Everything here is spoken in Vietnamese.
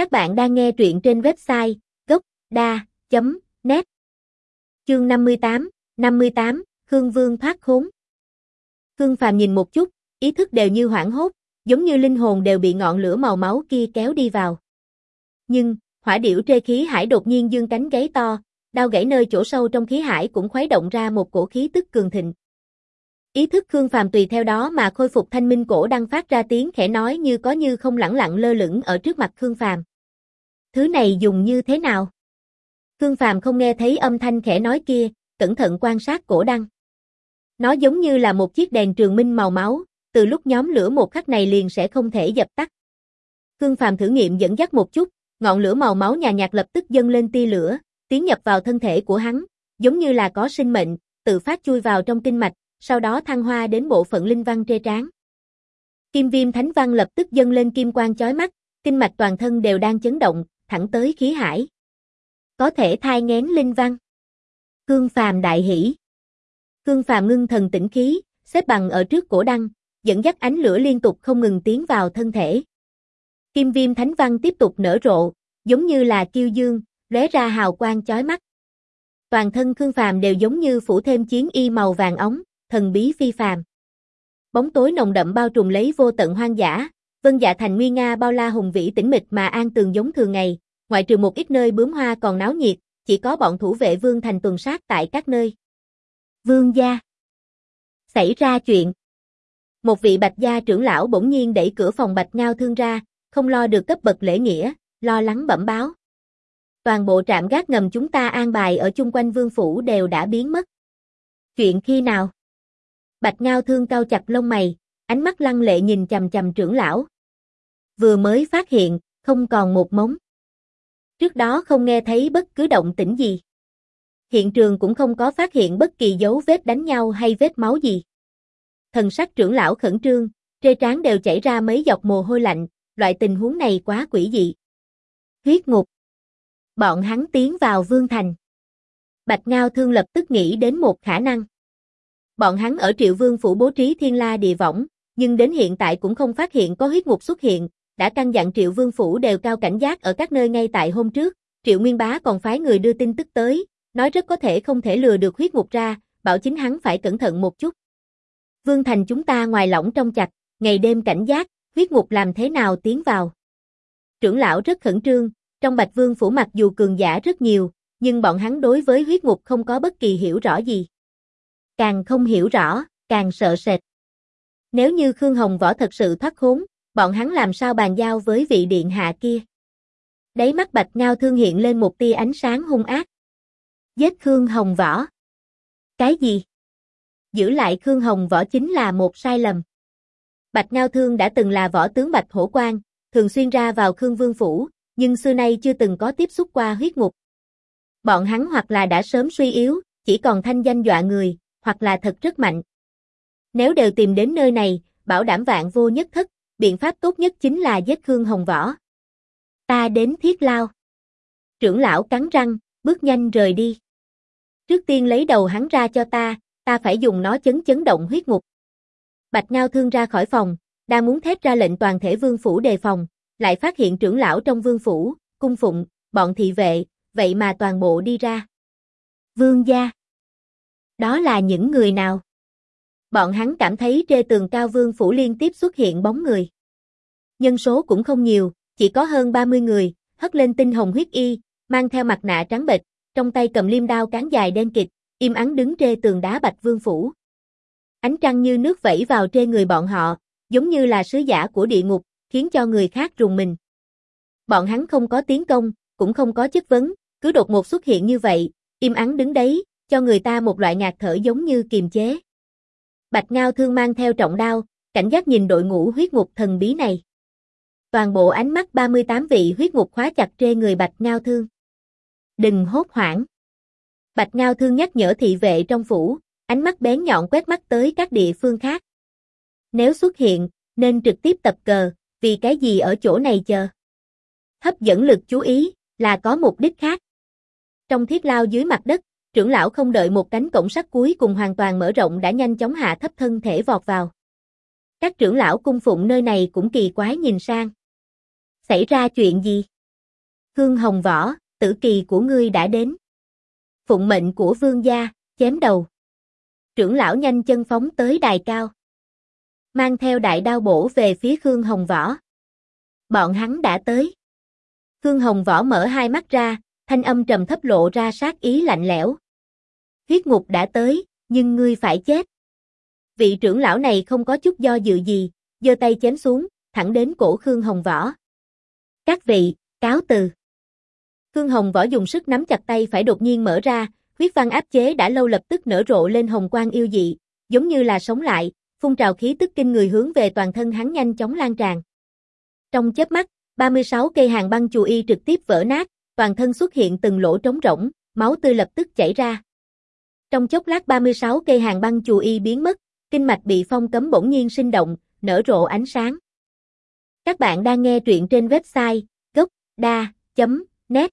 Các bạn đang nghe truyện trên website gốc.da.net Chương 58, 58, Khương Vương thoát khốn Khương Phàm nhìn một chút, ý thức đều như hoảng hốt, giống như linh hồn đều bị ngọn lửa màu máu kia kéo đi vào. Nhưng, hỏa điểu trê khí hải đột nhiên dương cánh gáy to, đau gãy nơi chỗ sâu trong khí hải cũng khuấy động ra một cổ khí tức cường thịnh. Ý thức Khương Phàm tùy theo đó mà khôi phục thanh minh cổ đang phát ra tiếng khẽ nói như có như không lẳng lặng lơ lửng ở trước mặt Khương Phàm. Thứ này dùng như thế nào? Khương Phàm không nghe thấy âm thanh khẽ nói kia, cẩn thận quan sát cổ đăng. Nó giống như là một chiếc đèn trường minh màu máu, từ lúc nhóm lửa một khắc này liền sẽ không thể dập tắt. Khương Phàm thử nghiệm dẫn dắt một chút, ngọn lửa màu máu nhà nhạt lập tức dâng lên tia lửa, tiến nhập vào thân thể của hắn, giống như là có sinh mệnh, tự phát chui vào trong kinh mạch, sau đó thăng hoa đến bộ phận linh văn trê tráng. Kim viêm thánh văn lập tức dâng lên kim quang chói mắt, kinh mạch toàn thân đều đang chấn động, thẳng tới khí hải. Có thể thai ngén linh văn. Cương phàm đại hỷ. Cương phàm ngưng thần tĩnh khí, xếp bằng ở trước cổ đăng, dẫn dắt ánh lửa liên tục không ngừng tiến vào thân thể. Kim viêm thánh văn tiếp tục nở rộ, giống như là kiêu dương, lóe ra hào quang chói mắt. Toàn thân Khương Phàm đều giống như phủ thêm chiến y màu vàng ống, thần bí phi phàm. Bóng tối nồng đậm bao trùm lấy vô tận hoang dã, vân dạ thành nguy nga bao la hùng vĩ tĩnh mịch mà an tường giống thường ngày, ngoại trừ một ít nơi bướm hoa còn náo nhiệt, chỉ có bọn thủ vệ vương thành tuần sát tại các nơi. Vương gia Xảy ra chuyện Một vị bạch gia trưởng lão bỗng nhiên đẩy cửa phòng bạch ngao thương ra, không lo được cấp bậc lễ nghĩa, lo lắng bẩm báo. Toàn bộ trạm gác ngầm chúng ta an bài ở chung quanh vương phủ đều đã biến mất. Chuyện khi nào? Bạch Ngao thương cao chặt lông mày, ánh mắt lăng lệ nhìn chầm chầm trưởng lão. Vừa mới phát hiện, không còn một mống. Trước đó không nghe thấy bất cứ động tĩnh gì. Hiện trường cũng không có phát hiện bất kỳ dấu vết đánh nhau hay vết máu gì. Thần sắc trưởng lão khẩn trương, trê trán đều chảy ra mấy giọt mồ hôi lạnh, loại tình huống này quá quỷ dị. Huyết ngục. Bọn hắn tiến vào vương thành. Bạch Ngao Thương lập tức nghĩ đến một khả năng. Bọn hắn ở Triệu Vương phủ bố trí thiên la địa võng, nhưng đến hiện tại cũng không phát hiện có huyết ngục xuất hiện, đã căn dặn Triệu Vương phủ đều cao cảnh giác ở các nơi ngay tại hôm trước, Triệu Nguyên Bá còn phái người đưa tin tức tới, nói rất có thể không thể lừa được huyết ngục ra, bảo chính hắn phải cẩn thận một chút. Vương thành chúng ta ngoài lỏng trong chặt, ngày đêm cảnh giác, huyết ngục làm thế nào tiến vào. Trưởng lão rất khẩn trương, trong Bạch Vương phủ mặc dù cường giả rất nhiều, nhưng bọn hắn đối với huyết ngục không có bất kỳ hiểu rõ gì. Càng không hiểu rõ, càng sợ sệt. Nếu như Khương Hồng Võ thật sự thoát khốn, bọn hắn làm sao bàn giao với vị điện hạ kia? Đáy mắt Bạch Ngao Thương hiện lên một tia ánh sáng hung ác. Giết Khương Hồng Võ. Cái gì? Giữ lại Khương Hồng Võ chính là một sai lầm. Bạch Ngao Thương đã từng là võ tướng Bạch Hổ Quang, thường xuyên ra vào Khương Vương Phủ, nhưng xưa nay chưa từng có tiếp xúc qua huyết ngục. Bọn hắn hoặc là đã sớm suy yếu, chỉ còn thanh danh dọa người, hoặc là thật rất mạnh. Nếu đều tìm đến nơi này, bảo đảm vạn vô nhất thất, biện pháp tốt nhất chính là giết Khương Hồng Võ. Ta đến thiết lao. Trưởng lão cắn răng, bước nhanh rời đi. Trước tiên lấy đầu hắn ra cho ta, ta phải dùng nó chấn chấn động huyết ngục. Bạch Ngao thương ra khỏi phòng, đang muốn thét ra lệnh toàn thể vương phủ đề phòng, lại phát hiện trưởng lão trong vương phủ, cung phụng, bọn thị vệ, vậy mà toàn bộ đi ra. Vương gia. Đó là những người nào? Bọn hắn cảm thấy trên tường cao vương phủ liên tiếp xuất hiện bóng người. Nhân số cũng không nhiều, chỉ có hơn 30 người, hất lên tinh hồng huyết y, mang theo mặt nạ trắng bệch, trong tay cầm liêm đao cán dài đen kịch, im ắng đứng trên tường đá bạch vương phủ. Ánh trăng như nước vẩy vào trên người bọn họ, giống như là sứ giả của địa ngục, khiến cho người khác rùng mình. Bọn hắn không có tiến công, cũng không có chất vấn, cứ đột ngột xuất hiện như vậy, im ắng đứng đấy, cho người ta một loại ngạt thở giống như kiềm chế. Bạch Ngao thương mang theo trọng đao, cảnh giác nhìn đội ngũ huyết ngục thần bí này. Toàn bộ ánh mắt 38 vị huyết ngục khóa chặt trên người Bạch Ngao thương. Đừng hốt hoảng. Bạch Ngao thương nhắc nhở thị vệ trong phủ, ánh mắt bén nhọn quét mắt tới các địa phương khác. Nếu xuất hiện, nên trực tiếp tập cờ, vì cái gì ở chỗ này chờ. Hấp dẫn lực chú ý, là có mục đích khác. Trong thiết lao dưới mặt đất, trưởng lão không đợi một cánh cổng sắt cuối cùng hoàn toàn mở rộng đã nhanh chóng hạ thấp thân thể vọt vào. Các trưởng lão cung phụng nơi này cũng kỳ quái nhìn sang. Xảy ra chuyện gì? Hương Hồng Võ, tử kỳ của ngươi đã đến. Phụng mệnh của vương gia, chém đầu. Trưởng lão nhanh chân phóng tới đài cao. Mang theo đại đao bổ về phía Khương Hồng Võ. Bọn hắn đã tới. Khương Hồng Võ mở hai mắt ra, thanh âm trầm thấp lộ ra sát ý lạnh lẽo. Huyết ngục đã tới, nhưng ngươi phải chết. Vị trưởng lão này không có chút do dự gì, giơ tay chém xuống, thẳng đến cổ Khương Hồng Võ. Các vị, cáo từ. Khương Hồng Võ dùng sức nắm chặt tay phải đột nhiên mở ra, huyết văn áp chế đã lâu lập tức nở rộ lên hồng quang yêu dị, giống như là sống lại, phun trào khí tức kinh người hướng về toàn thân hắn nhanh chóng lan tràn. Trong chớp mắt, 36 cây hàng băng chù y trực tiếp vỡ nát, toàn thân xuất hiện từng lỗ trống rỗng, máu tươi lập tức chảy ra. Trong chốc lát 36 cây hàng băng chù y biến mất, kinh mạch bị phong cấm bỗng nhiên sinh động, nở rộ ánh sáng. Các bạn đang nghe truyện trên website gocda.net